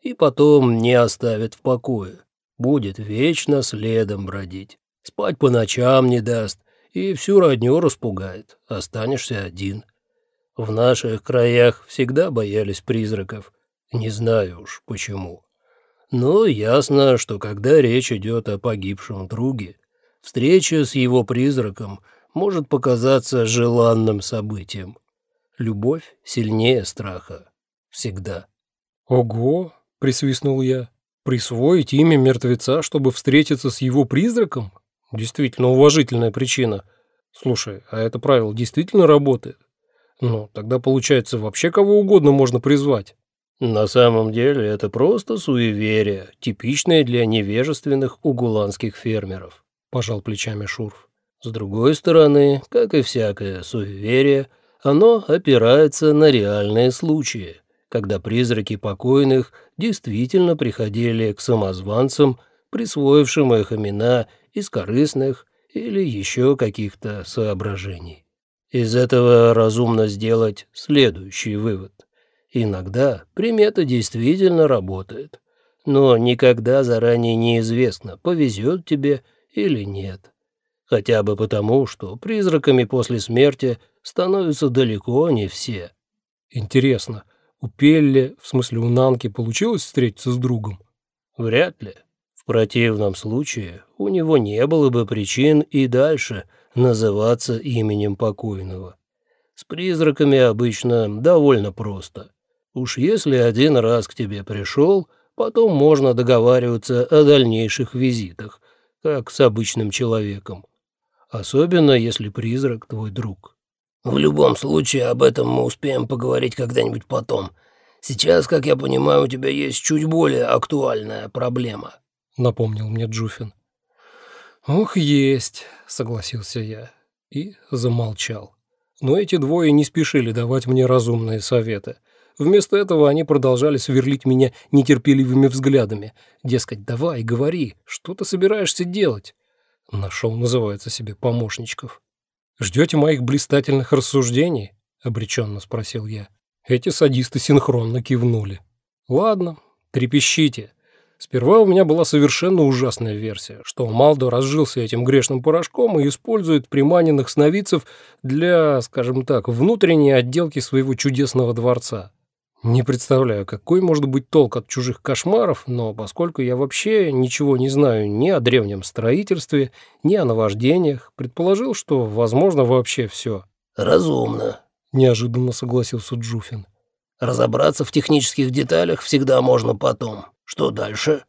и потом не оставит в покое. Будет вечно следом бродить. Спать по ночам не даст и всю родню распугает. Останешься один. В наших краях всегда боялись призраков. Не знаю уж почему. Но ясно, что когда речь идет о погибшем друге, встреча с его призраком может показаться желанным событием. Любовь сильнее страха. Всегда. «Ого!» — присвистнул я. «Присвоить имя мертвеца, чтобы встретиться с его призраком? Действительно уважительная причина. Слушай, а это правило действительно работает? Ну, тогда, получается, вообще кого угодно можно призвать». На самом деле это просто суеверие, типичное для невежественных угуланских фермеров, пожал плечами Шурф. С другой стороны, как и всякое суеверие, оно опирается на реальные случаи, когда призраки покойных действительно приходили к самозванцам, присвоившим их имена из корыстных или еще каких-то соображений. Из этого разумно сделать следующий вывод. Иногда примета действительно работает, но никогда заранее неизвестно, повезет тебе или нет. Хотя бы потому, что призраками после смерти становятся далеко не все. Интересно, у Пелли, в смысле у Нанки, получилось встретиться с другом? Вряд ли. В противном случае у него не было бы причин и дальше называться именем покойного. С призраками обычно довольно просто. Уж если один раз к тебе пришел, потом можно договариваться о дальнейших визитах, как с обычным человеком. Особенно, если призрак твой друг. В любом случае, об этом мы успеем поговорить когда-нибудь потом. Сейчас, как я понимаю, у тебя есть чуть более актуальная проблема», — напомнил мне Джуфин. «Ох, есть», — согласился я и замолчал. Но эти двое не спешили давать мне разумные советы — Вместо этого они продолжали сверлить меня нетерпеливыми взглядами. Дескать, давай, говори, что ты собираешься делать? Нашел, называется себе, помощничков. «Ждете моих блистательных рассуждений?» — обреченно спросил я. Эти садисты синхронно кивнули. «Ладно, трепещите. Сперва у меня была совершенно ужасная версия, что Малдо разжился этим грешным порошком и использует приманенных сновидцев для, скажем так, внутренней отделки своего чудесного дворца. Не представляю, какой может быть толк от чужих кошмаров, но поскольку я вообще ничего не знаю ни о древнем строительстве, ни о наваждениях, предположил, что возможно вообще все. «Разумно», — неожиданно согласился Джуфин. «Разобраться в технических деталях всегда можно потом. Что дальше?»